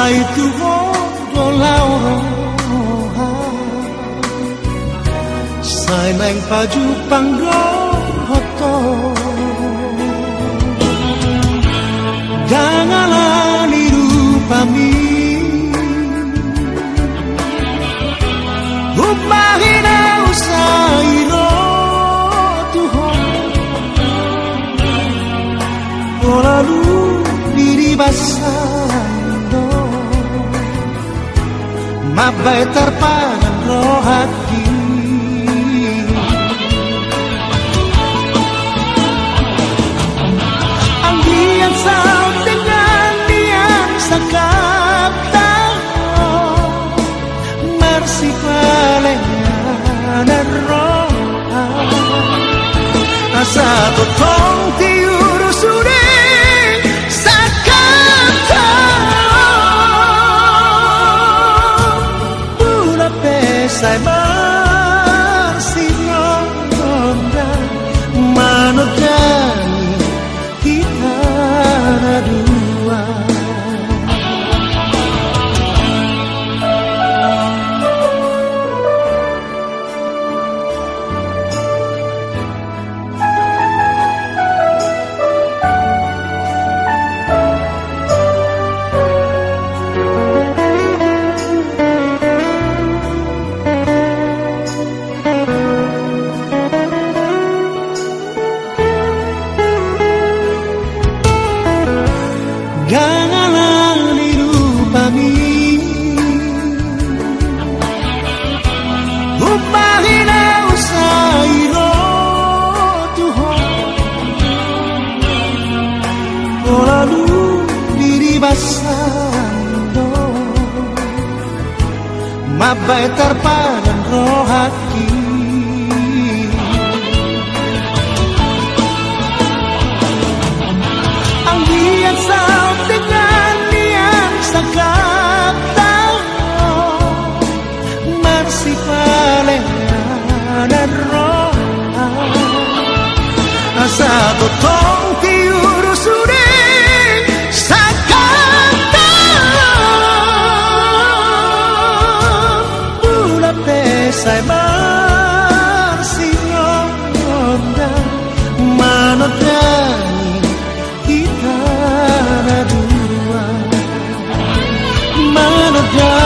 sai tu do lauro sai nang paju pangro hoto janganlah niru pami Umahina usairo Tuhan. Lalu diri basando Mabai terpangan roh hati. Anggian sao dengan yang sakap tahu Mersi palengan roh Asa totong tiuru noche Mabai terpadam roh hati Yeah.